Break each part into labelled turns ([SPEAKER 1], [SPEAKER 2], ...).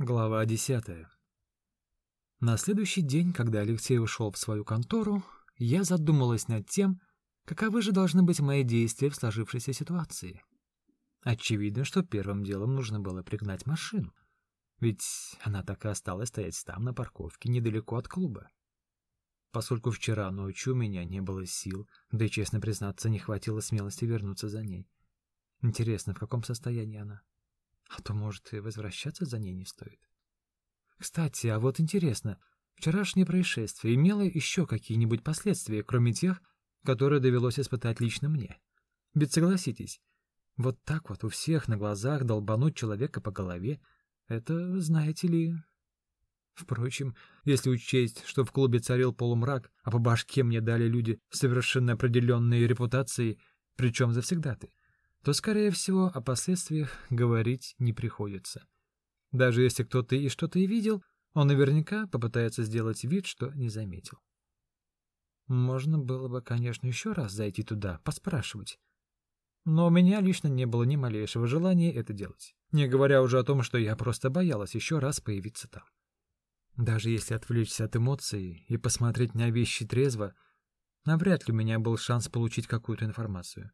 [SPEAKER 1] Глава десятая. На следующий день, когда Алексей ушел в свою контору, я задумалась над тем, каковы же должны быть мои действия в сложившейся ситуации. Очевидно, что первым делом нужно было пригнать машину, ведь она так и осталась стоять там, на парковке, недалеко от клуба. Поскольку вчера ночью у меня не было сил, да и, честно признаться, не хватило смелости вернуться за ней. Интересно, в каком состоянии она? А то, может, и возвращаться за ней не стоит. Кстати, а вот интересно, вчерашнее происшествие имело еще какие-нибудь последствия, кроме тех, которые довелось испытать лично мне? Ведь согласитесь, вот так вот у всех на глазах долбануть человека по голове — это, знаете ли... Впрочем, если учесть, что в клубе царил полумрак, а по башке мне дали люди совершенно определенные репутации, причем завсегдаты, то, скорее всего, о последствиях говорить не приходится. Даже если кто-то и что-то и видел, он наверняка попытается сделать вид, что не заметил. Можно было бы, конечно, еще раз зайти туда, поспрашивать. Но у меня лично не было ни малейшего желания это делать, не говоря уже о том, что я просто боялась еще раз появиться там. Даже если отвлечься от эмоций и посмотреть на вещи трезво, навряд ли у меня был шанс получить какую-то информацию.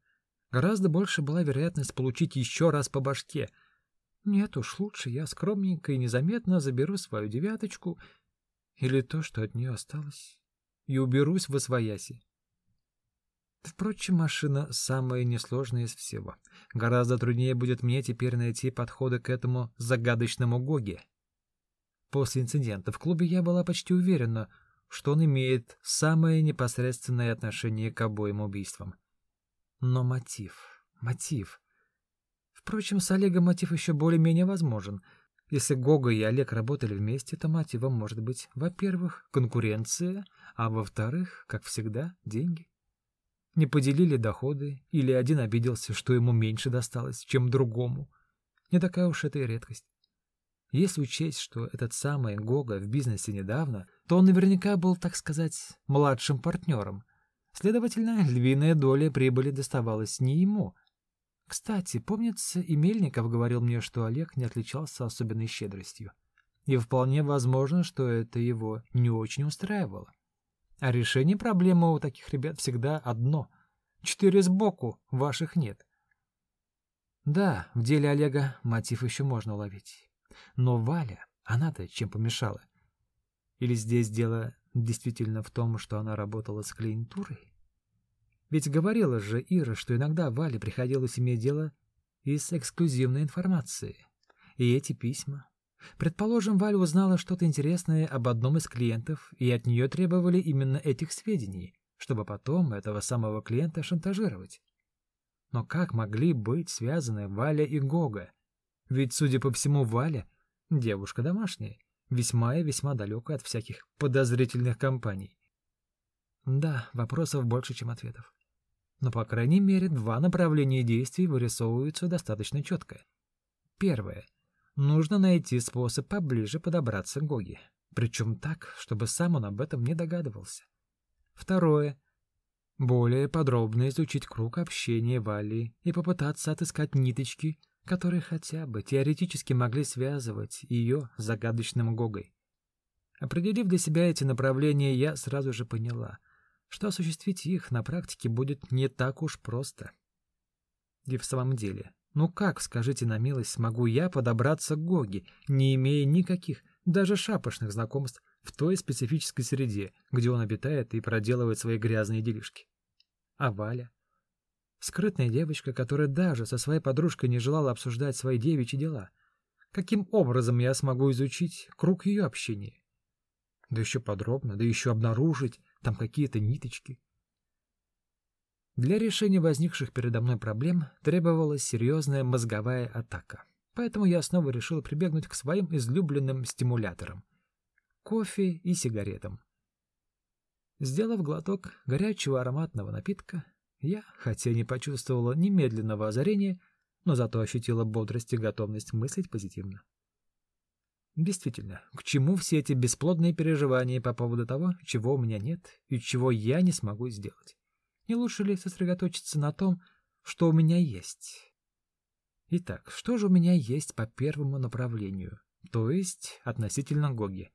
[SPEAKER 1] Гораздо больше была вероятность получить еще раз по башке. Нет уж, лучше я скромненько и незаметно заберу свою девяточку или то, что от нее осталось, и уберусь в освояси. Впрочем, машина самая несложная из всего. Гораздо труднее будет мне теперь найти подходы к этому загадочному Гоге. После инцидента в клубе я была почти уверена, что он имеет самое непосредственное отношение к обоим убийствам. Но мотив, мотив. Впрочем, с Олегом мотив еще более-менее возможен. Если Гога и Олег работали вместе, то мотивом может быть, во-первых, конкуренция, а во-вторых, как всегда, деньги. Не поделили доходы, или один обиделся, что ему меньше досталось, чем другому. Не такая уж это и редкость. Если учесть, что этот самый Гога в бизнесе недавно, то он наверняка был, так сказать, младшим партнером — Следовательно, львиная доля прибыли доставалась не ему. Кстати, помнится, и Мельников говорил мне, что Олег не отличался особенной щедростью. И вполне возможно, что это его не очень устраивало. А решение проблемы у таких ребят всегда одно. Четыре сбоку, ваших нет. Да, в деле Олега мотив еще можно уловить. Но Валя, она-то чем помешала? Или здесь дело действительно в том, что она работала с клиентурой? Ведь говорила же Ира, что иногда Вале приходилось иметь дело и с эксклюзивной информацией. И эти письма. Предположим, Валя узнала что-то интересное об одном из клиентов, и от нее требовали именно этих сведений, чтобы потом этого самого клиента шантажировать. Но как могли быть связаны Валя и Гога? Ведь, судя по всему, Валя — девушка домашняя, весьма и весьма далекая от всяких подозрительных компаний. Да, вопросов больше, чем ответов. Но, по крайней мере, два направления действий вырисовываются достаточно четко. Первое. Нужно найти способ поближе подобраться к Гоге. Причем так, чтобы сам он об этом не догадывался. Второе. Более подробно изучить круг общения Вали и попытаться отыскать ниточки, которые хотя бы теоретически могли связывать ее с загадочным Гогой. Определив для себя эти направления, я сразу же поняла, что осуществить их на практике будет не так уж просто. И в самом деле, ну как, скажите на милость, смогу я подобраться к Гоге, не имея никаких, даже шапошных знакомств в той специфической среде, где он обитает и проделывает свои грязные делишки? А Валя? Скрытная девочка, которая даже со своей подружкой не желала обсуждать свои девичьи дела. Каким образом я смогу изучить круг ее общения? Да еще подробно, да еще обнаружить там какие-то ниточки. Для решения возникших передо мной проблем требовалась серьезная мозговая атака. Поэтому я снова решил прибегнуть к своим излюбленным стимуляторам — кофе и сигаретам. Сделав глоток горячего ароматного напитка, я, хотя не почувствовала немедленного озарения, но зато ощутила бодрость и готовность мыслить позитивно. Действительно, к чему все эти бесплодные переживания по поводу того, чего у меня нет и чего я не смогу сделать? Не лучше ли сосредоточиться на том, что у меня есть? Итак, что же у меня есть по первому направлению? то есть относительно Гоги.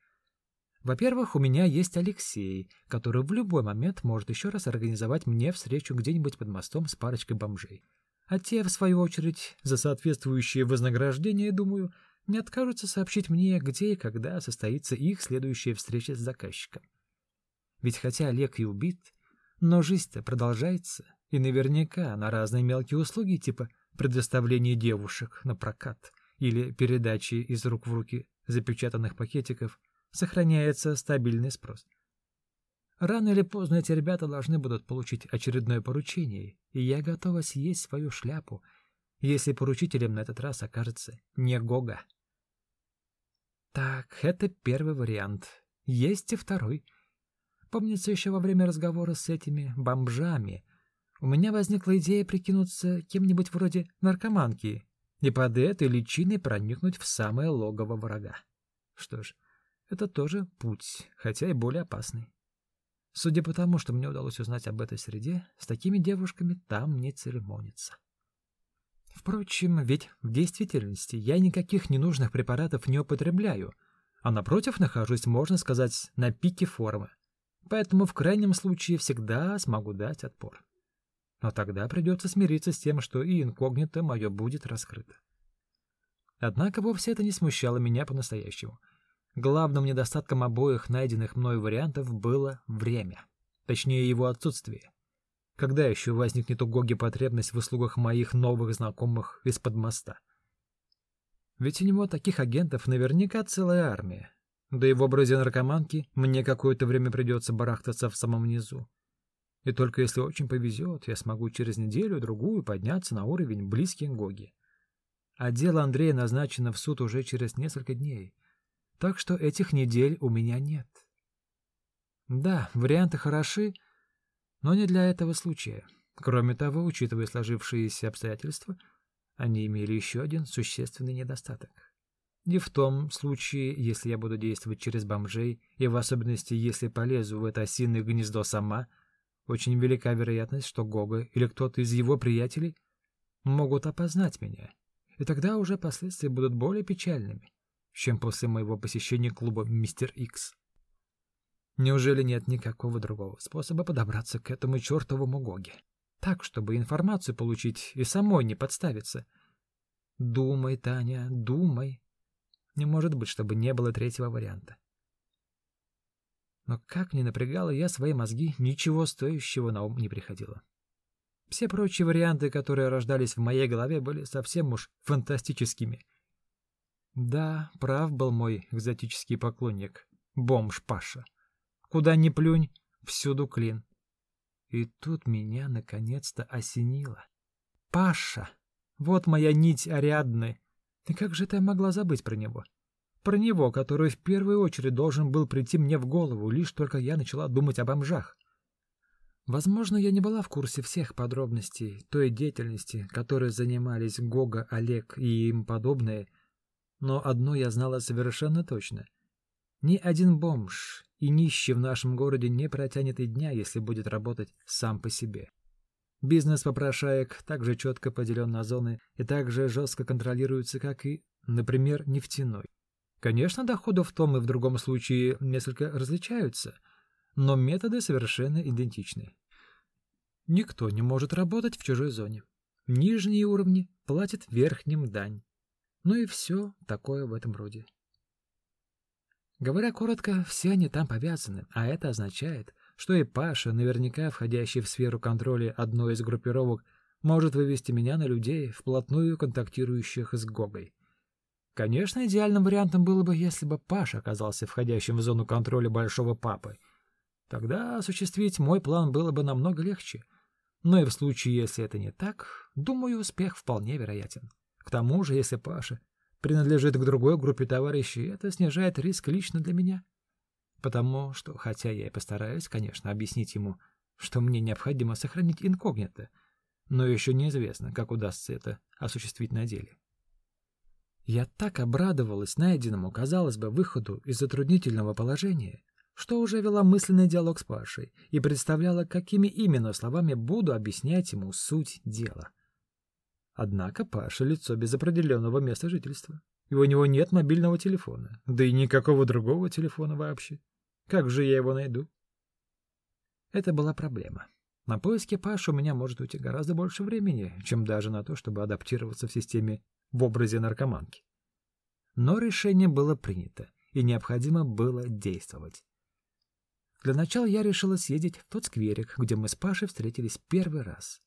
[SPEAKER 1] Во-первых, у меня есть Алексей, который в любой момент может еще раз организовать мне встречу где-нибудь под мостом с парочкой бомжей. А те, в свою очередь, за соответствующее вознаграждение, думаю, не откажутся сообщить мне, где и когда состоится их следующая встреча с заказчиком. Ведь хотя Олег и убит, но жизнь-то продолжается, и наверняка на разные мелкие услуги типа предоставления девушек на прокат или передачи из рук в руки запечатанных пакетиков сохраняется стабильный спрос. Рано или поздно эти ребята должны будут получить очередное поручение, и я готова съесть свою шляпу, если поручителем на этот раз окажется не Гога. Так, это первый вариант. Есть и второй. Помнится, еще во время разговора с этими бомжами у меня возникла идея прикинуться кем-нибудь вроде наркоманки и под этой личиной проникнуть в самое логово врага. Что ж, это тоже путь, хотя и более опасный. Судя по тому, что мне удалось узнать об этой среде, с такими девушками там не церемонится. Впрочем, ведь в действительности я никаких ненужных препаратов не употребляю, а напротив нахожусь, можно сказать, на пике формы. Поэтому в крайнем случае всегда смогу дать отпор. Но тогда придется смириться с тем, что и инкогнито мое будет раскрыто. Однако вовсе это не смущало меня по-настоящему. Главным недостатком обоих найденных мной вариантов было время, точнее его отсутствие. Когда еще возникнет у Гоги потребность в услугах моих новых знакомых из-под моста? Ведь у него таких агентов наверняка целая армия. Да и в образе наркоманки мне какое-то время придется барахтаться в самом низу. И только если очень повезет, я смогу через неделю-другую подняться на уровень близкий Гоги. А дело Андрея назначено в суд уже через несколько дней — так что этих недель у меня нет. Да, варианты хороши, но не для этого случая. Кроме того, учитывая сложившиеся обстоятельства, они имели еще один существенный недостаток. И в том случае, если я буду действовать через бомжей, и в особенности, если полезу в это осиное гнездо сама, очень велика вероятность, что Гога или кто-то из его приятелей могут опознать меня, и тогда уже последствия будут более печальными чем после моего посещения клуба «Мистер Икс». Неужели нет никакого другого способа подобраться к этому чертовому Гоге? Так, чтобы информацию получить и самой не подставиться. Думай, Таня, думай. Не может быть, чтобы не было третьего варианта. Но как ни напрягала я свои мозги, ничего стоящего на ум не приходило. Все прочие варианты, которые рождались в моей голове, были совсем уж фантастическими — да, прав был мой экзотический поклонник, бомж Паша. Куда ни плюнь, всюду клин. И тут меня наконец-то осенило. Паша! Вот моя нить Ариадны. И как же ты могла забыть про него? Про него, который в первую очередь должен был прийти мне в голову, лишь только я начала думать о бомжах. Возможно, я не была в курсе всех подробностей той деятельности, которой занимались Гога, Олег и им подобные — но одно я знала совершенно точно. Ни один бомж и нищий в нашем городе не протянет и дня, если будет работать сам по себе. Бизнес попрошаек также четко поделен на зоны и также жестко контролируется, как и, например, нефтяной. Конечно, доходы в том и в другом случае несколько различаются, но методы совершенно идентичны. Никто не может работать в чужой зоне. Нижние уровни платят верхним дань. Ну и все такое в этом роде. Говоря коротко, все они там повязаны, а это означает, что и Паша, наверняка входящий в сферу контроля одной из группировок, может вывести меня на людей, вплотную контактирующих с Гогой. Конечно, идеальным вариантом было бы, если бы Паша оказался входящим в зону контроля Большого Папы. Тогда осуществить мой план было бы намного легче. Но и в случае, если это не так, думаю, успех вполне вероятен. К тому же, если Паша принадлежит к другой группе товарищей, это снижает риск лично для меня. Потому что, хотя я и постараюсь, конечно, объяснить ему, что мне необходимо сохранить инкогнито, но еще неизвестно, как удастся это осуществить на деле. Я так обрадовалась найденному, казалось бы, выходу из затруднительного положения, что уже вела мысленный диалог с Пашей и представляла, какими именно словами буду объяснять ему суть дела. Однако Паша — лицо без определенного места жительства. и у него нет мобильного телефона, да и никакого другого телефона вообще. Как же я его найду? Это была проблема. На поиски Паши у меня может уйти гораздо больше времени, чем даже на то, чтобы адаптироваться в системе в образе наркоманки. Но решение было принято, и необходимо было действовать. Для начала я решила съездить в тот скверик, где мы с Пашей встретились первый раз.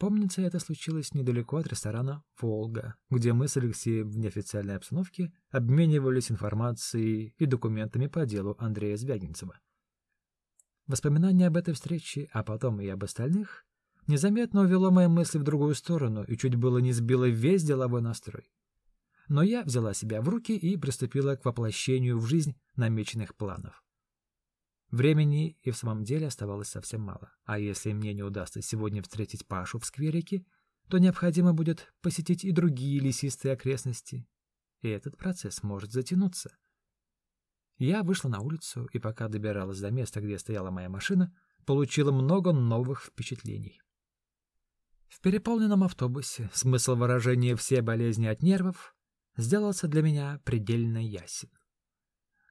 [SPEAKER 1] Помнится, это случилось недалеко от ресторана «Волга», где мы с Алексеем в неофициальной обстановке обменивались информацией и документами по делу Андрея Звягинцева. Воспоминание об этой встрече, а потом и об остальных, незаметно увело мои мысли в другую сторону и чуть было не сбило весь деловой настрой. Но я взяла себя в руки и приступила к воплощению в жизнь намеченных планов. Времени и в самом деле оставалось совсем мало. А если мне не удастся сегодня встретить Пашу в скверике, то необходимо будет посетить и другие лесистые окрестности. И этот процесс может затянуться. Я вышла на улицу, и пока добиралась до места, где стояла моя машина, получила много новых впечатлений. В переполненном автобусе смысл выражения «все болезни от нервов» сделался для меня предельно ясен.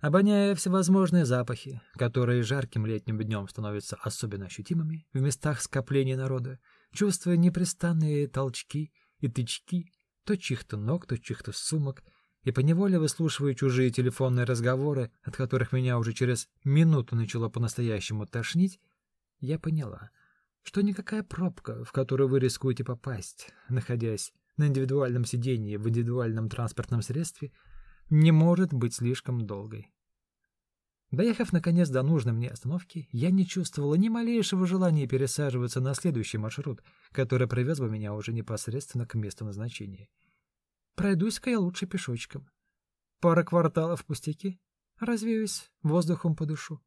[SPEAKER 1] Обоняя всевозможные запахи, которые жарким летним днем становятся особенно ощутимыми в местах скопления народа, чувствуя непрестанные толчки и тычки, то чьих-то ног, то чьих-то сумок, и поневоле выслушивая чужие телефонные разговоры, от которых меня уже через минуту начало по-настоящему тошнить, я поняла, что никакая пробка, в которую вы рискуете попасть, находясь на индивидуальном сидении в индивидуальном транспортном средстве, не может быть слишком долгой. Доехав, наконец, до нужной мне остановки, я не чувствовала ни малейшего желания пересаживаться на следующий маршрут, который привез бы меня уже непосредственно к месту назначения. Пройдусь-ка я лучше пешочком. Пара кварталов пустяки, развеюсь, воздухом подышу.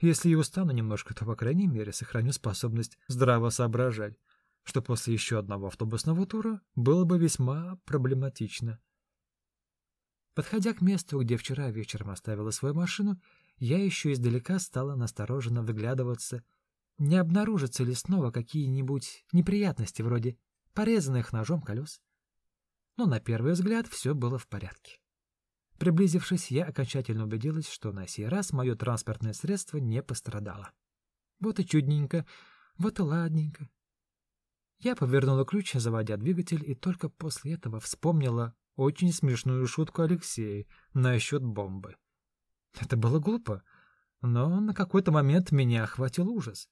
[SPEAKER 1] Если и устану немножко, то, по крайней мере, сохраню способность здраво соображать, что после еще одного автобусного тура было бы весьма проблематично. Подходя к месту, где вчера вечером оставила свою машину, я еще издалека стала настороженно выглядываться, не обнаружатся ли снова какие-нибудь неприятности вроде порезанных ножом колес. Но на первый взгляд все было в порядке. Приблизившись, я окончательно убедилась, что на сей раз мое транспортное средство не пострадало. Вот и чудненько, вот и ладненько. Я повернула ключ, заводя двигатель, и только после этого вспомнила очень смешную шутку Алексея насчет бомбы. Это было глупо, но на какой-то момент меня охватил ужас.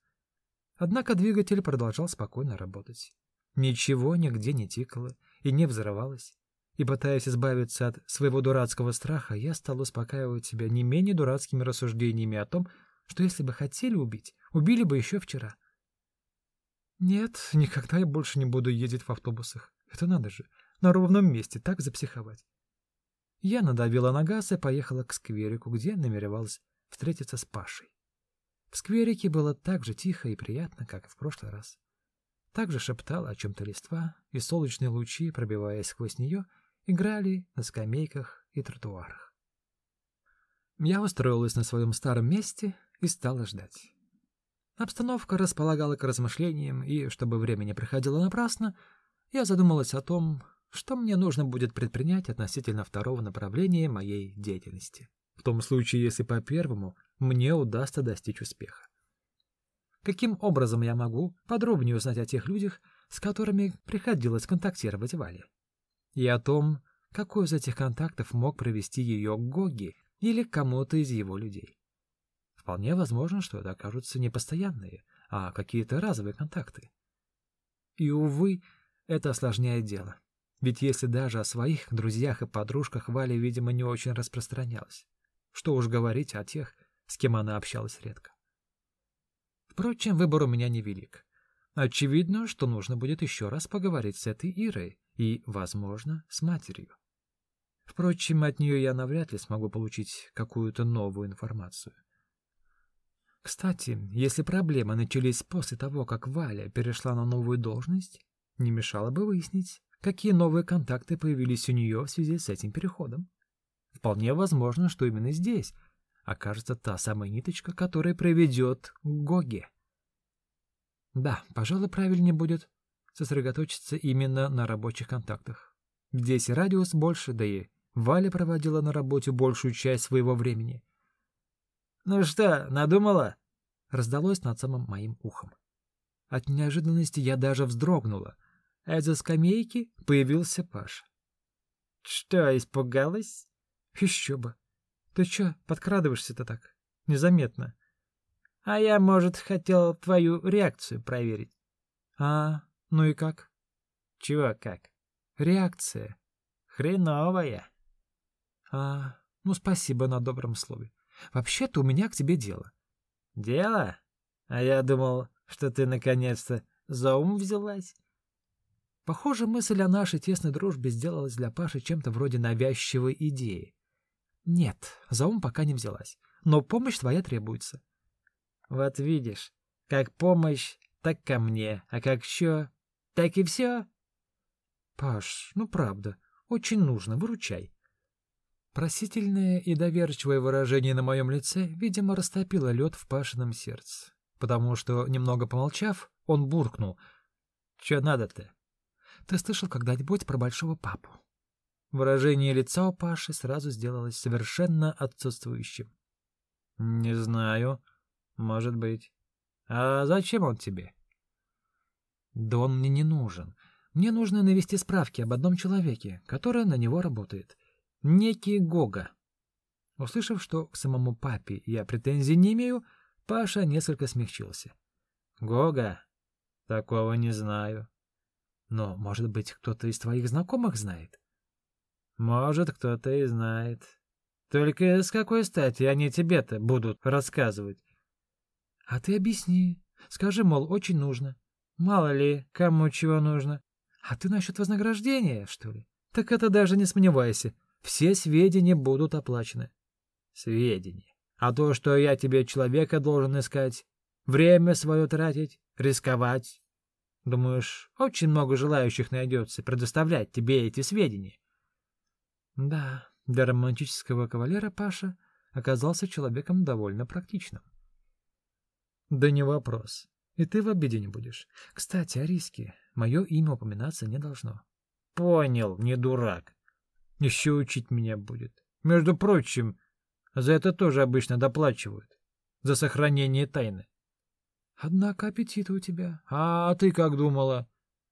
[SPEAKER 1] Однако двигатель продолжал спокойно работать. Ничего нигде не тикало и не взрывалось. И пытаясь избавиться от своего дурацкого страха, я стал успокаивать себя не менее дурацкими рассуждениями о том, что если бы хотели убить, убили бы еще вчера. Нет, никогда я больше не буду ездить в автобусах. Это надо же, на ровном месте так запсиховать. Я надавила на газ и поехала к скверику, где намеревалась встретиться с Пашей. В скверике было так же тихо и приятно, как и в прошлый раз. Также шептала о чем-то листва, и солнечные лучи, пробиваясь сквозь нее, играли на скамейках и тротуарах. Я устроилась на своем старом месте и стала ждать. Обстановка располагала к размышлениям, и, чтобы время не проходило напрасно, я задумалась о том, что мне нужно будет предпринять относительно второго направления моей деятельности, в том случае, если по первому мне удастся достичь успеха. Каким образом я могу подробнее узнать о тех людях, с которыми приходилось контактировать Вале? И о том, какой из этих контактов мог провести ее Гоги или кому-то из его людей. Вполне возможно, что это окажутся не постоянные, а какие-то разовые контакты. И, увы, это осложняет дело. Ведь если даже о своих друзьях и подружках Валя, видимо, не очень распространялась, что уж говорить о тех, с кем она общалась редко. Впрочем, выбор у меня невелик. Очевидно, что нужно будет еще раз поговорить с этой Ирой и, возможно, с матерью. Впрочем, от нее я навряд ли смогу получить какую-то новую информацию. Кстати, если проблемы начались после того, как Валя перешла на новую должность, не мешало бы выяснить, какие новые контакты появились у нее в связи с этим переходом. Вполне возможно, что именно здесь окажется та самая ниточка, которая приведет к Гоге. Да, пожалуй, правильнее будет сосредоточиться именно на рабочих контактах. Здесь радиус больше, да и Валя проводила на работе большую часть своего времени.
[SPEAKER 2] «Ну что, надумала?»
[SPEAKER 1] — раздалось над самым моим ухом. От неожиданности я даже вздрогнула, а из-за скамейки появился Паша.
[SPEAKER 2] «Что, испугалась?»
[SPEAKER 1] «Еще бы! Ты че, подкрадываешься-то так? Незаметно».
[SPEAKER 2] «А я, может, хотел твою реакцию проверить».
[SPEAKER 1] «А, ну и как?»
[SPEAKER 2] «Чего как?»
[SPEAKER 1] «Реакция».
[SPEAKER 2] «Хреновая».
[SPEAKER 1] «А, ну спасибо на добром слове. Вообще-то у меня к тебе дело».
[SPEAKER 2] «Дело? А я думал, что ты наконец-то за ум взялась».
[SPEAKER 1] Похоже, мысль о нашей тесной дружбе сделалась для Паши чем-то вроде навязчивой идеи. Нет, за ум пока не взялась, но помощь твоя требуется.
[SPEAKER 2] Вот видишь, как помощь, так ко мне, а как еще, так и все.
[SPEAKER 1] Паш, ну правда, очень нужно, выручай. Просительное и доверчивое выражение на моем лице, видимо, растопило лед в Пашином сердце, потому что, немного помолчав, он буркнул. «Че надо-то?» Ты слышал когда-нибудь про большого папу? Выражение лица у Паши сразу сделалось совершенно отсутствующим.
[SPEAKER 2] Не знаю. Может быть. А зачем он тебе?
[SPEAKER 1] Да он мне не нужен. Мне нужно навести справки об одном человеке, который на него работает. Некий Гога. Услышав, что к самому папе я претензий не имею, Паша несколько смягчился.
[SPEAKER 2] Гога? Такого не знаю.
[SPEAKER 1] Но, может быть, кто-то из твоих знакомых знает?
[SPEAKER 2] Может, кто-то и знает. Только с какой стати они тебе-то будут рассказывать?
[SPEAKER 1] А ты объясни. Скажи, мол, очень нужно.
[SPEAKER 2] Мало ли, кому чего нужно.
[SPEAKER 1] А ты насчет вознаграждения, что ли? Так это даже не сомневайся. Все сведения будут оплачены.
[SPEAKER 2] Сведения. А то, что я тебе человека должен искать, время свое тратить, рисковать, Думаешь, очень много желающих найдется предоставлять тебе эти сведения?
[SPEAKER 1] Да, для романтического кавалера Паша оказался человеком довольно практичным. Да не вопрос. И ты в обиде не будешь. Кстати, о риске. Мое имя упоминаться не должно.
[SPEAKER 2] Понял, не дурак. Еще учить меня будет. Между прочим, за это тоже обычно доплачивают. За сохранение тайны.
[SPEAKER 1] Однако аппетит у тебя.
[SPEAKER 2] А ты как думала?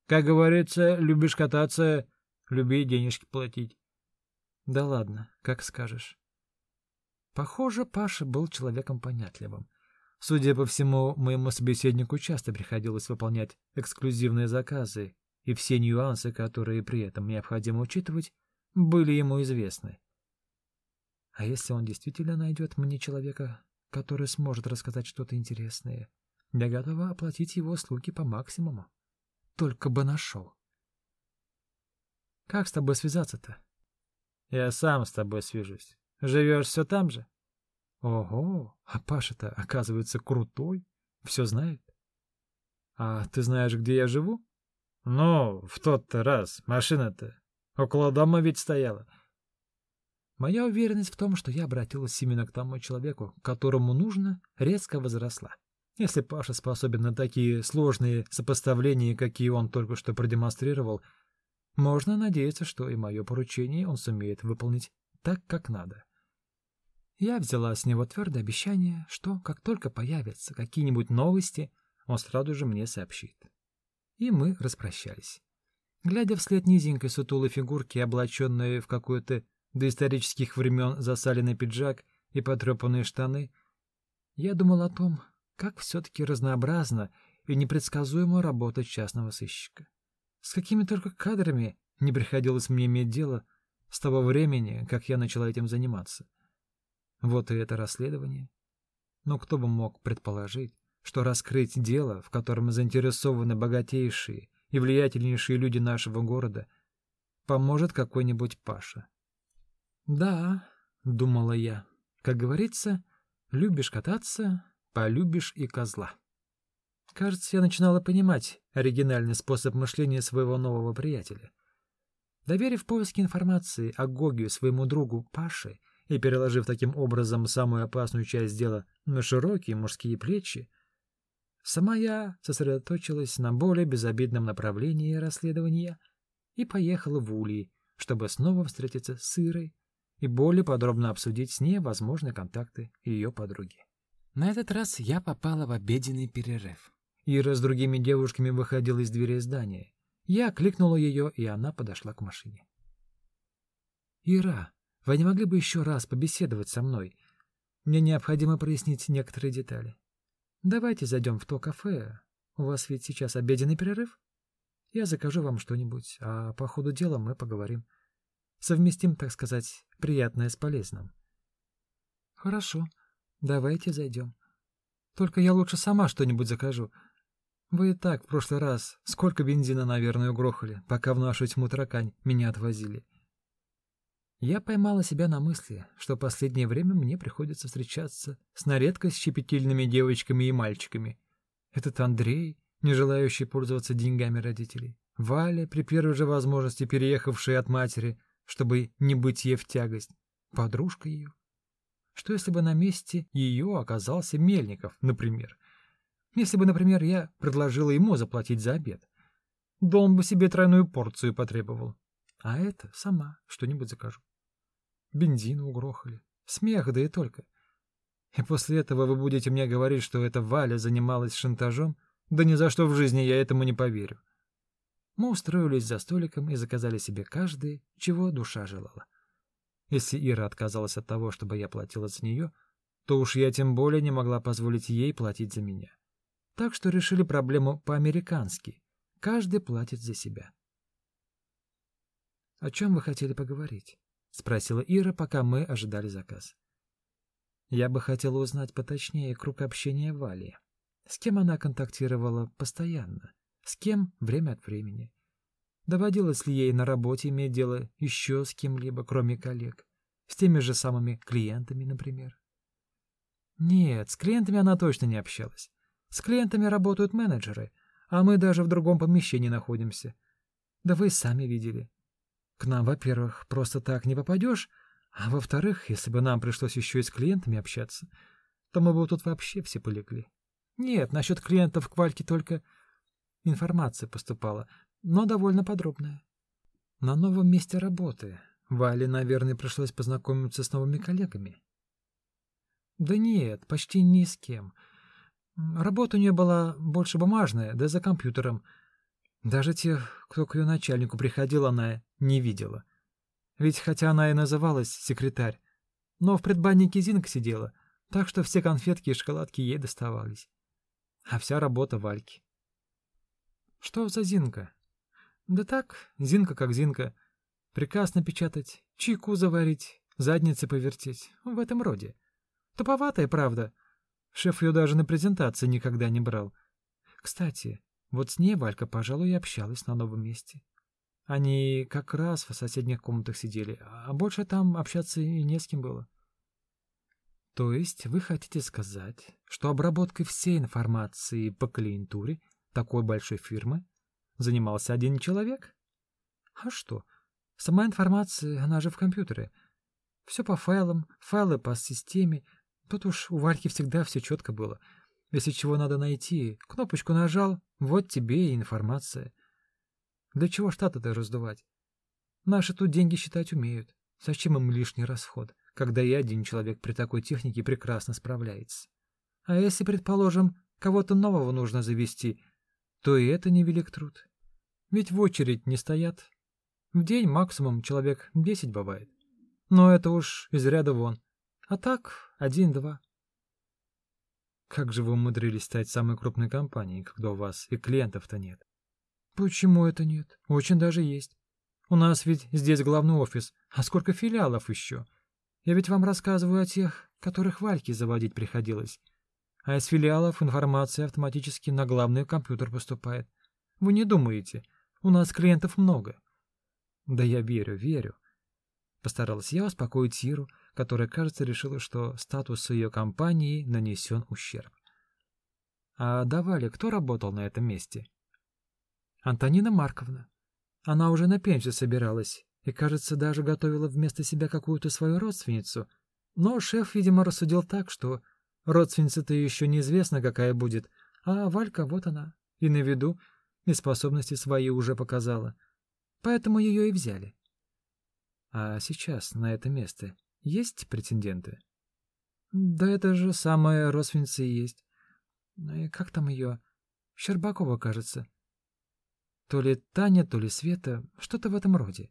[SPEAKER 2] Как говорится, любишь кататься, люби денежки платить.
[SPEAKER 1] Да ладно, как скажешь. Похоже, Паша был человеком понятливым. Судя по всему, моему собеседнику часто приходилось выполнять эксклюзивные заказы, и все нюансы, которые при этом необходимо учитывать, были ему известны. А если он действительно найдет мне человека, который сможет рассказать что-то интересное, я готова оплатить его услуги по максимуму. Только бы нашел. Как с тобой связаться-то?
[SPEAKER 2] Я сам с тобой свяжусь. Живешь все там же?
[SPEAKER 1] Ого, а Паша-то, оказывается, крутой. Все знает. А ты знаешь, где я живу?
[SPEAKER 2] Ну, в тот-то раз. Машина-то около дома ведь стояла.
[SPEAKER 1] Моя уверенность в том, что я обратилась именно к тому человеку, которому нужно, резко возросла. Если Паша способен на такие сложные сопоставления, какие он только что продемонстрировал, можно надеяться, что и мое поручение он сумеет выполнить так, как надо. Я взяла с него твердое обещание, что, как только появятся какие-нибудь новости, он сразу же мне сообщит. И мы распрощались. Глядя вслед низенькой сутулой фигурки, облаченной в какой-то доисторических времен засаленный пиджак и потрепанные штаны, я думал о том, как все-таки разнообразна и непредсказуема работа частного сыщика. С какими только кадрами не приходилось мне иметь дело с того времени, как я начала этим заниматься. Вот и это расследование. Но кто бы мог предположить, что раскрыть дело, в котором заинтересованы богатейшие и влиятельнейшие люди нашего города, поможет какой-нибудь Паша. «Да», — думала я, — «как говорится, любишь кататься, полюбишь и козла. Кажется, я начинала понимать оригинальный способ мышления своего нового приятеля. Доверив поиски информации о Гоге своему другу Паше и переложив таким образом самую опасную часть дела на широкие мужские плечи, сама я сосредоточилась на более безобидном направлении расследования и поехала в Улей, чтобы снова встретиться с Ирой и более подробно обсудить с ней возможные контакты ее подруги. На этот раз я попала в обеденный перерыв. Ира с другими девушками выходила из двери здания. Я кликнула ее, и она подошла к машине. «Ира, вы не могли бы еще раз побеседовать со мной? Мне необходимо прояснить некоторые детали. Давайте зайдем в то кафе. У вас ведь сейчас обеденный перерыв? Я закажу вам что-нибудь, а по ходу дела мы поговорим. Совместим, так сказать, приятное с полезным». «Хорошо, давайте зайдем. Только я лучше сама что-нибудь закажу». Вы и так в прошлый раз сколько бензина, наверное, угрохали, пока в нашу тьму таракань меня отвозили. Я поймала себя на мысли, что последнее время мне приходится встречаться с на редкость щепетильными девочками и мальчиками. Этот Андрей, не желающий пользоваться деньгами родителей. Валя, при первой же возможности переехавшая от матери, чтобы не быть ей в тягость. Подружка ее. Что если бы на месте ее оказался Мельников, например? Если бы, например, я предложила ему заплатить за обед, да он бы себе тройную порцию потребовал. А это сама что-нибудь закажу. Бензин угрохали. Смех, да и только. И после этого вы будете мне говорить, что эта Валя занималась шантажом? Да ни за что в жизни я этому не поверю. Мы устроились за столиком и заказали себе каждый, чего душа желала. Если Ира отказалась от того, чтобы я платила за нее, то уж я тем более не могла позволить ей платить за меня. Так что решили проблему по-американски. Каждый платит за себя. «О чем вы хотели поговорить?» — спросила Ира, пока мы ожидали заказ. Я бы хотела узнать поточнее круг общения Вали. С кем она контактировала постоянно? С кем время от времени? Доводилось ли ей на работе иметь дело еще с кем-либо, кроме коллег? С теми же самыми клиентами, например? Нет, с клиентами она точно не общалась. С клиентами работают менеджеры, а мы даже в другом помещении находимся. Да вы сами видели. К нам, во-первых, просто так не попадешь, а во-вторых, если бы нам пришлось еще и с клиентами общаться, то мы бы тут вообще все полегли. Нет, насчет клиентов к Вальке только информация поступала, но довольно подробная. На новом месте работы Вале, наверное, пришлось познакомиться с новыми коллегами. Да нет, почти ни с кем — Работа у нее была больше бумажная, да за компьютером. Даже тех, кто к ее начальнику приходил, она не видела. Ведь хотя она и называлась секретарь, но в предбаннике Зинка сидела, так что все конфетки и шоколадки ей доставались. А вся работа Вальки. Что за Зинка? Да так, Зинка как Зинка. Приказ напечатать, чайку заварить, задницы повертеть, в этом роде. Туповатая, правда, — Шеф ее даже на презентации никогда не брал. Кстати, вот с ней Валька, пожалуй, и общалась на новом месте. Они как раз в соседних комнатах сидели, а больше там общаться и не с кем было. То есть вы хотите сказать, что обработкой всей информации по клиентуре такой большой фирмы занимался один человек? А что? Сама информация, она же в компьютере. Все по файлам, файлы по системе, Тут уж у Вальки всегда все четко было. Если чего надо найти, кнопочку нажал, вот тебе и информация. Для чего штаты-то раздувать? Наши тут деньги считать умеют. Зачем им лишний расход, когда и один человек при такой технике прекрасно справляется? А если, предположим, кого-то нового нужно завести, то и это невелик труд. Ведь в очередь не стоят. В день максимум человек десять бывает. Но это уж из ряда вон. А так, один-два. Как же вы умудрились стать самой крупной компанией, когда у вас и клиентов-то нет? Почему это нет? Очень даже есть. У нас ведь здесь главный офис, а сколько филиалов еще? Я ведь вам рассказываю о тех, которых Вальки заводить приходилось. А из филиалов информация автоматически на главный компьютер поступает. Вы не думаете, у нас клиентов много. Да я верю, верю. Постаралась я успокоить Сиру, которая, кажется, решила, что статусу ее компании нанесен ущерб. А давали, кто работал на этом месте? Антонина Марковна. Она уже на пенсию собиралась и, кажется, даже готовила вместо себя какую-то свою родственницу. Но шеф, видимо, рассудил так, что родственница-то еще неизвестно, какая будет, а Валька вот она, и на виду, и способности свои уже показала. Поэтому ее и взяли. А сейчас на это место есть претенденты? Да это же самая родственница и есть. И как там ее? Щербакова, кажется. То ли Таня, то ли Света, что-то в этом роде.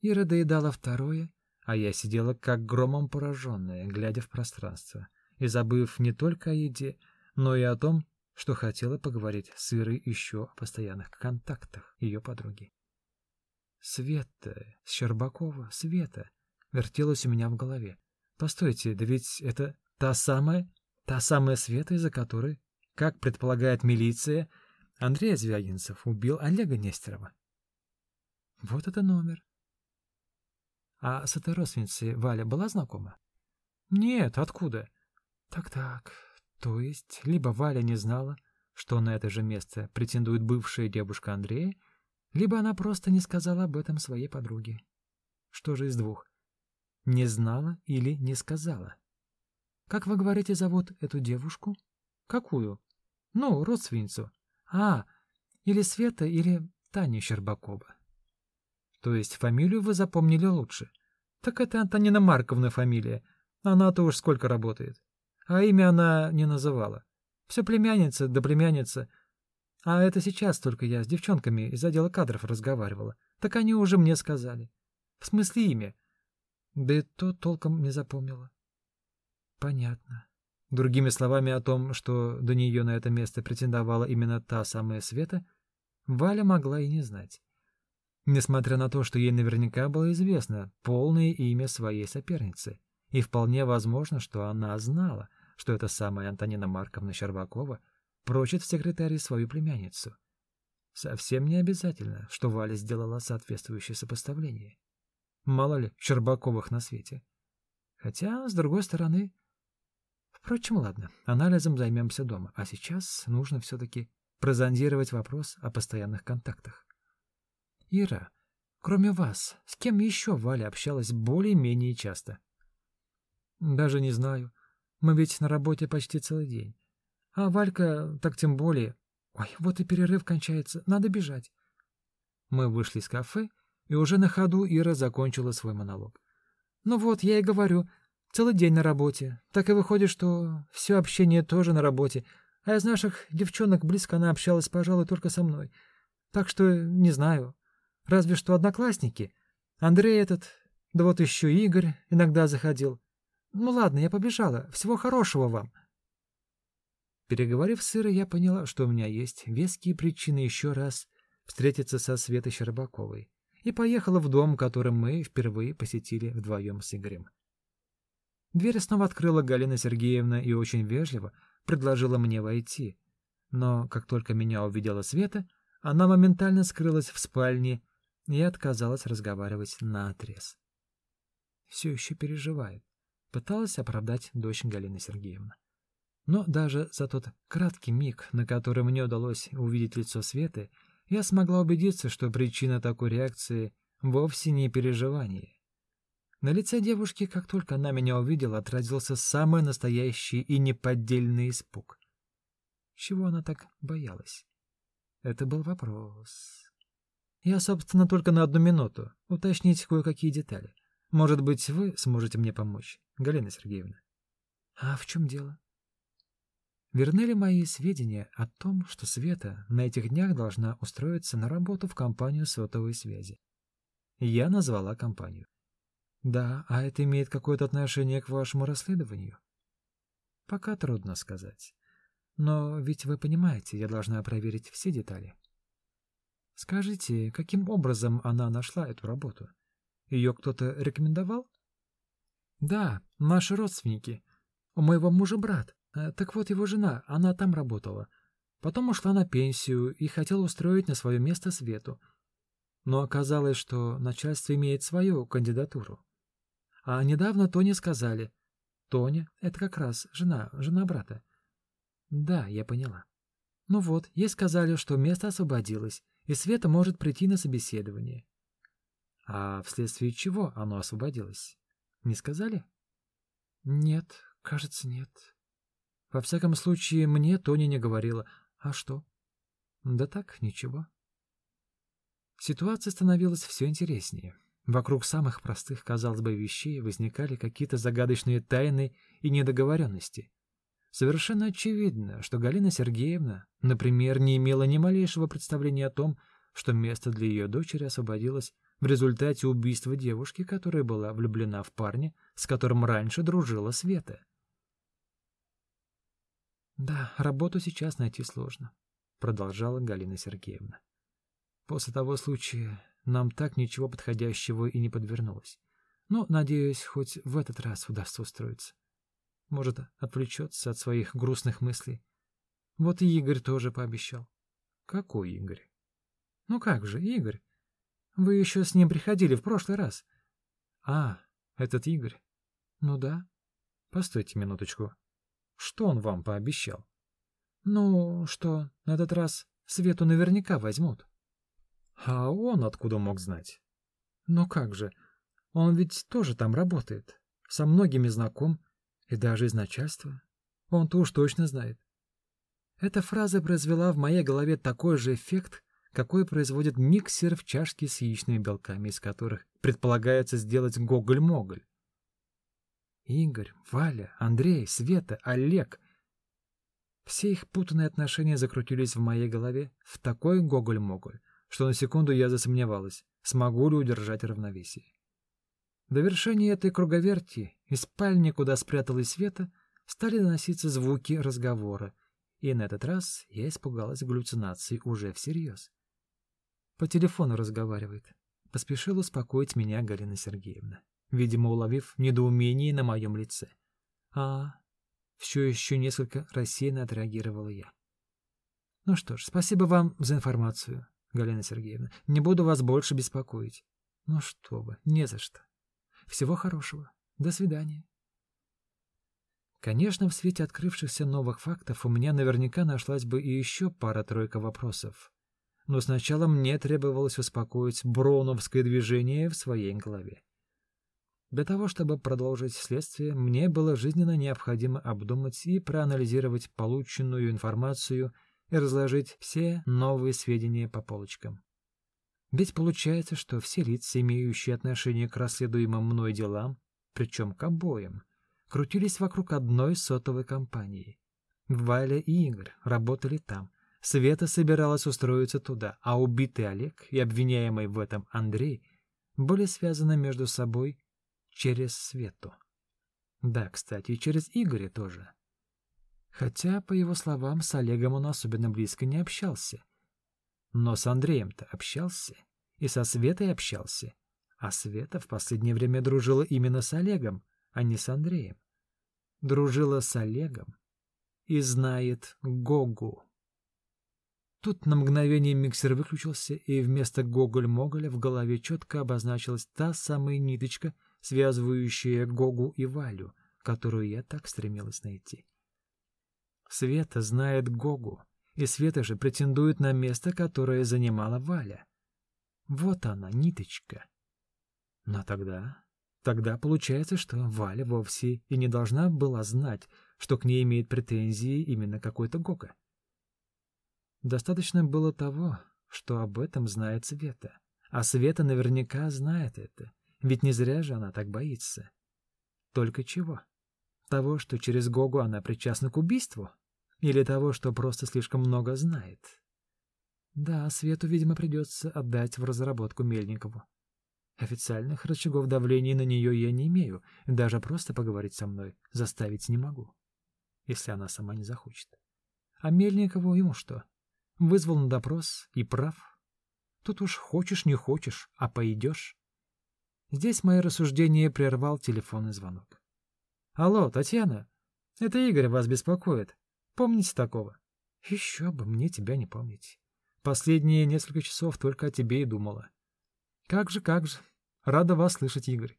[SPEAKER 1] Ира доедала второе, а я сидела как громом пораженная, глядя в пространство, и забыв не только о еде, но и о том, что хотела поговорить с Ирой еще о постоянных контактах ее подруги. Света, Щербакова, Света, вертелась у меня в голове. Постойте, да ведь это та самая, та самая Света, из-за которой, как предполагает милиция, Андрей Звягинцев убил Олега Нестерова. Вот это номер. А с этой родственницей Валя была знакома? Нет, откуда? Так-так, то есть, либо Валя не знала, что на это же место претендует бывшая девушка Андрея, либо она просто не сказала об этом своей подруге. Что же из двух? Не знала или не сказала? Как вы говорите, зовут эту девушку? Какую? Ну, родственницу. А, или Света, или Таня Щербакова. То есть фамилию вы запомнили лучше. Так это Антонина Марковна фамилия. Она-то уж сколько работает. А имя она не называла. Все племянница да племянница. А это сейчас только я с девчонками из отдела кадров разговаривала. Так они уже мне сказали. В смысле имя? Да и то толком не запомнила. Понятно. Другими словами о том, что до нее на это место претендовала именно та самая Света, Валя могла и не знать. Несмотря на то, что ей наверняка было известно полное имя своей соперницы, и вполне возможно, что она знала, что эта самая Антонина Марковна Щербакова прочит в секретаре свою племянницу. Совсем не обязательно, что Валя сделала соответствующее сопоставление. Мало ли Щербаковых на свете. Хотя, с другой стороны... Впрочем, ладно, анализом займемся дома, а сейчас нужно все-таки прозондировать вопрос о постоянных контактах. Ира, кроме вас, с кем еще Валя общалась более-менее часто? Даже не знаю. Мы ведь на работе почти целый день. А Валька так тем более. Ой, вот и перерыв кончается, надо бежать. Мы вышли из кафе, и уже на ходу Ира закончила свой монолог. Ну вот, я и говорю, целый день на работе. Так и выходит, что все общение тоже на работе, а из наших девчонок близко она общалась, пожалуй, только со мной. Так что не знаю. Разве что одноклассники. Андрей этот, да вот еще Игорь иногда заходил. Ну ладно, я побежала. Всего хорошего вам. Переговорив с Ирой, я поняла, что у меня есть веские причины еще раз встретиться со Светой Щербаковой, и поехала в дом, который мы впервые посетили вдвоем с Игорем. Дверь снова открыла Галина Сергеевна и очень вежливо предложила мне войти. Но как только меня увидела Света, она моментально скрылась в спальне и отказалась разговаривать на отрез. Все еще переживает. Пыталась оправдать дочь Галины Сергеевны. Но даже за тот краткий миг, на который мне удалось увидеть лицо Светы, я смогла убедиться, что причина такой реакции вовсе не переживание. На лице девушки, как только она меня увидела, отразился самый настоящий и неподдельный испуг. Чего она так боялась? Это был вопрос. Я, собственно, только на одну минуту уточнить кое-какие детали. Может быть, вы сможете мне помочь, Галина Сергеевна? А в чем дело? Верны ли мои сведения о том, что Света на этих днях должна устроиться на работу в компанию сотовой связи? Я назвала компанию. Да, а это имеет какое-то отношение к вашему расследованию? Пока трудно сказать. Но ведь вы понимаете, я должна проверить все детали. Скажите, каким образом она нашла эту работу? Ее кто-то рекомендовал? Да, наши родственники. У моего мужа брат. Э, так вот, его жена, она там работала. Потом ушла на пенсию и хотела устроить на свое место Свету. Но оказалось, что начальство имеет свою кандидатуру. А недавно Тоне сказали. Тоня — это как раз жена, жена брата. Да, я поняла. Ну вот, ей сказали, что место освободилось, и Света может прийти на собеседование. А вследствие чего оно освободилось? Не сказали? Нет, кажется, нет. Во всяком случае, мне Тони не говорила. А что? Да так, ничего. Ситуация становилась все интереснее. Вокруг самых простых, казалось бы, вещей возникали какие-то загадочные тайны и недоговоренности. Совершенно очевидно, что Галина Сергеевна, например, не имела ни малейшего представления о том, что место для ее дочери освободилось в результате убийства девушки, которая была влюблена в парня, с которым раньше дружила Света. «Да, работу сейчас найти сложно», — продолжала Галина Сергеевна. «После того случая нам так ничего подходящего и не подвернулось. Но, надеюсь, хоть в этот раз удастся устроиться. Может, отвлечется от своих грустных мыслей. Вот и Игорь тоже пообещал. Какой Игорь? Ну как же, Игорь? Вы еще с ним приходили в прошлый раз. А, этот Игорь? Ну да. Постойте минуточку. Что он вам пообещал? Ну, что, на этот раз Свету наверняка возьмут. А он откуда мог знать? Ну как же, он ведь тоже там работает, со многими знаком, и даже из начальства. Он-то уж точно знает. Эта фраза произвела в моей голове такой же эффект, какой производит миксер в чашке с яичными белками, из которых предполагается сделать гоголь-моголь. Игорь, Валя, Андрей, Света, Олег. Все их путанные отношения закрутились в моей голове в такой гоголь-моголь, что на секунду я засомневалась, смогу ли удержать равновесие. До вершения этой круговерти из спальни, куда спряталась Света, стали доноситься звуки разговора, и на этот раз я испугалась галлюцинаций уже всерьез. По телефону разговаривает. Поспешила успокоить меня Галина Сергеевна, видимо, уловив недоумение на моем лице. А, все еще несколько рассеянно отреагировала я. Ну что ж, спасибо вам за информацию. Галина Сергеевна, не буду вас больше беспокоить. Ну что вы, не за что. Всего хорошего. До свидания. Конечно, в свете открывшихся новых фактов у меня наверняка нашлась бы и еще пара-тройка вопросов. Но сначала мне требовалось успокоить броуновское движение в своей голове. Для того, чтобы продолжить следствие, мне было жизненно необходимо обдумать и проанализировать полученную информацию – и разложить все новые сведения по полочкам. Ведь получается, что все лица, имеющие отношение к расследуемым мной делам, причем к обоим, крутились вокруг одной сотовой компании. Валя и Игорь работали там. Света собиралась устроиться туда, а убитый Олег и обвиняемый в этом Андрей были связаны между собой через Свету. Да, кстати, и через Игоря тоже. Хотя, по его словам, с Олегом он особенно близко не общался. Но с Андреем-то общался, и со Светой общался. А Света в последнее время дружила именно с Олегом, а не с Андреем. Дружила с Олегом и знает Гогу. Тут на мгновение миксер выключился, и вместо Гоголь-Моголя в голове четко обозначилась та самая ниточка, связывающая Гогу и Валю, которую я так стремилась найти. Света знает Гогу, и Света же претендует на место, которое занимала Валя. Вот она, ниточка. Но тогда... Тогда получается, что Валя вовсе и не должна была знать, что к ней имеет претензии именно какой-то Гога. Достаточно было того, что об этом знает Света. А Света наверняка знает это, ведь не зря же она так боится. Только чего? Того, что через Гогу она причастна к убийству? Или того, что просто слишком много знает? Да, Свету, видимо, придется отдать в разработку Мельникову. Официальных рычагов давления на нее я не имею, даже просто поговорить со мной заставить не могу, если она сама не захочет. А Мельникову ему что? Вызвал на допрос и прав. Тут уж хочешь не хочешь, а пойдешь. Здесь мои рассуждения прервал телефонный звонок. «Алло, Татьяна, это Игорь вас беспокоит. Помните такого? Еще бы мне тебя не помнить. Последние несколько часов только о тебе и думала. Как же, как же. Рада вас слышать, Игорь.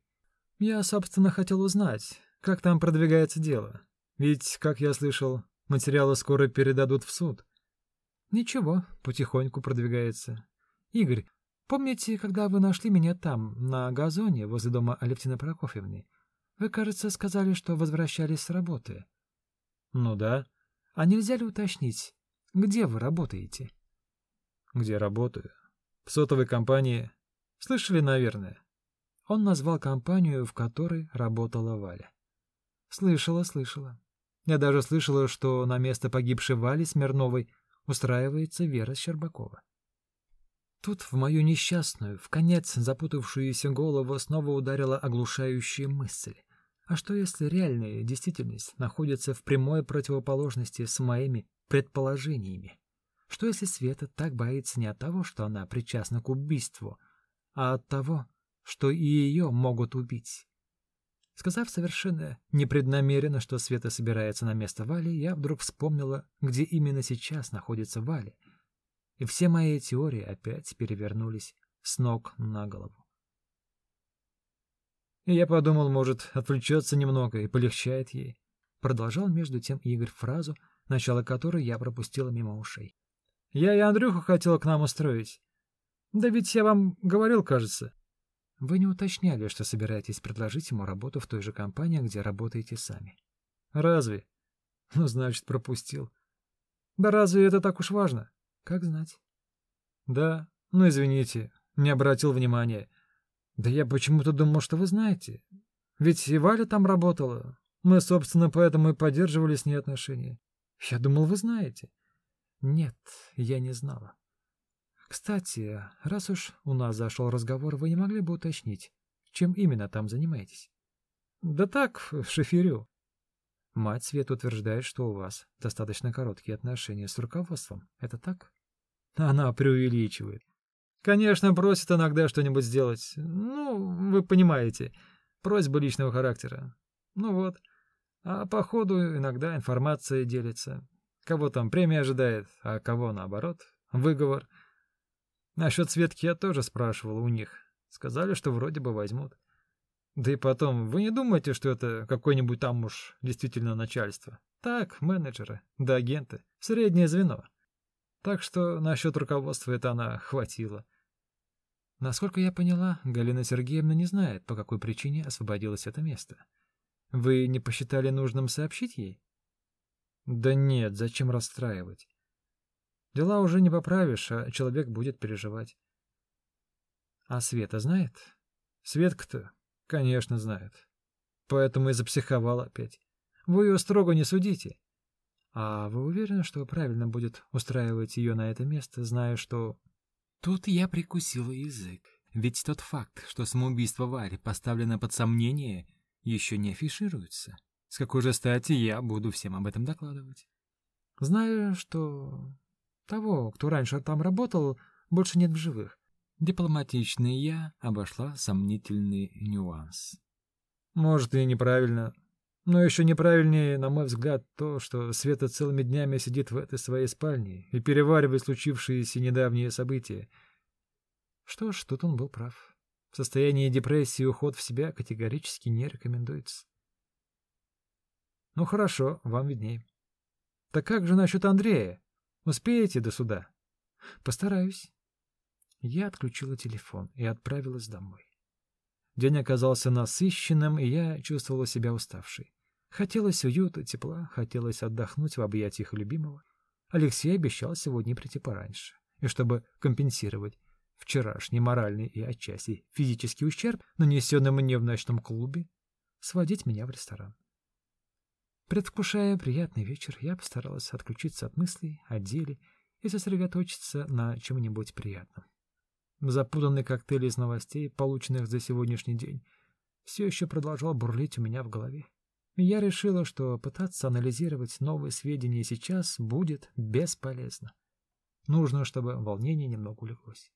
[SPEAKER 1] Я, собственно, хотел узнать, как там продвигается дело. Ведь, как я слышал, материалы скоро передадут в суд. Ничего, потихоньку продвигается. Игорь, помните, когда вы нашли меня там, на газоне, возле дома Алевтины Прокофьевны? Вы, кажется, сказали, что возвращались с работы. Ну да. А нельзя ли уточнить, где вы работаете? Где работаю? В сотовой компании. Слышали, наверное. Он назвал компанию, в которой работала Валя. Слышала, слышала. Я даже слышала, что на место погибшей Вали Смирновой устраивается Вера Щербакова. Тут в мою несчастную, в конец запутавшуюся голову снова ударила оглушающая мысль. А что если реальная действительность находится в прямой противоположности с моими предположениями? Что если Света так боится не от того, что она причастна к убийству, а от того, что и ее могут убить? Сказав совершенно непреднамеренно, что Света собирается на место Вали, я вдруг вспомнила, где именно сейчас находится Валя, и все мои теории опять перевернулись с ног на голову. И я подумал, может, отвлечется немного и полегчает ей. Продолжал между тем Игорь фразу, начало которой я пропустила мимо ушей. Я и Андрюху хотел к нам устроить. Да ведь я вам говорил, кажется. Вы не уточняли, что собираетесь предложить ему работу в той же компании, где работаете сами. Разве? Ну, значит, пропустил. Да разве это так уж важно? Как знать. Да, ну извините, не обратил внимания. Да я почему-то думал, что вы знаете. Ведь и Валя там работала. Мы, собственно, поэтому и поддерживали с ней отношения. Я думал, вы знаете. Нет, я не знала. Кстати, раз уж у нас зашел разговор, вы не могли бы уточнить, чем именно там занимаетесь? Да так, шоферю. Мать Свет утверждает, что у вас достаточно короткие отношения с руководством. Это так? Она преувеличивает. Конечно, просит иногда что-нибудь сделать. Ну, вы понимаете, просьба личного характера. Ну вот. А по ходу иногда информация делится. Кого там премия ожидает, а кого наоборот, выговор. Насчет Светки я тоже спрашивал у них. Сказали, что вроде бы возьмут. Да и потом, вы не думаете, что это какое-нибудь там уж действительно начальство? Так, менеджеры, да агенты, среднее звено. Так что насчет руководства это она хватило. Насколько я поняла, Галина Сергеевна не знает, по какой причине освободилось это место. Вы не посчитали нужным сообщить ей? Да нет, зачем расстраивать? Дела уже не поправишь, а человек будет переживать. А Света знает? Светка-то, конечно, знает. Поэтому и запсиховал опять. Вы ее строго не судите. А вы уверены, что правильно будет устраивать ее на это место, зная, что...
[SPEAKER 2] Тут я прикусила язык. Ведь тот факт, что самоубийство Вари поставлено под сомнение, еще не афишируется. С какой же стати я буду всем об этом докладывать?
[SPEAKER 1] Знаю, что того, кто раньше там работал, больше нет в живых.
[SPEAKER 2] Дипломатичный я обошла сомнительный нюанс.
[SPEAKER 1] Может, и неправильно, но еще неправильнее, на мой взгляд, то, что Света целыми днями сидит в этой своей спальне и переваривает случившиеся недавние события. Что ж, тут он был прав. В состоянии депрессии уход в себя категорически не рекомендуется. Ну хорошо, вам видней. Так как же насчет Андрея? Успеете до суда? Постараюсь. Я отключила телефон и отправилась домой. День оказался насыщенным, и я чувствовала себя уставшей. Хотелось уюта, тепла, хотелось отдохнуть в объятиях любимого. Алексей обещал сегодня прийти пораньше. И чтобы компенсировать вчерашний моральный и отчасти физический ущерб, нанесенный мне в ночном клубе, сводить меня в ресторан. Предвкушая приятный вечер, я постаралась отключиться от мыслей о деле и сосредоточиться на чем-нибудь приятном. Запутанный коктейль из новостей, полученных за сегодняшний день, все еще продолжал бурлить у меня в голове я решила, что пытаться анализировать новые сведения сейчас будет бесполезно. Нужно, чтобы волнение немного улеглось.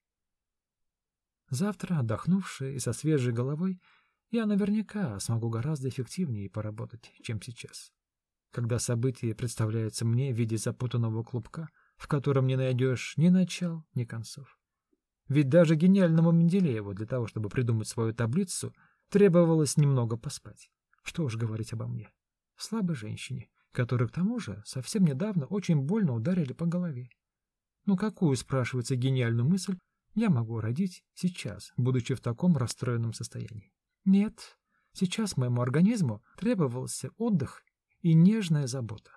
[SPEAKER 1] Завтра, отдохнувшая и со свежей головой, я наверняка смогу гораздо эффективнее поработать, чем сейчас. Когда события представляются мне в виде запутанного клубка, в котором не найдешь ни начал, ни концов. Ведь даже гениальному Менделееву для того, чтобы придумать свою таблицу, требовалось немного поспать. Что уж говорить обо мне. Слабой женщине, которую, к тому же, совсем недавно очень больно ударили по голове. Ну какую, спрашивается, гениальную мысль я могу родить сейчас, будучи в таком расстроенном состоянии? Нет, сейчас моему организму требовался отдых и нежная забота.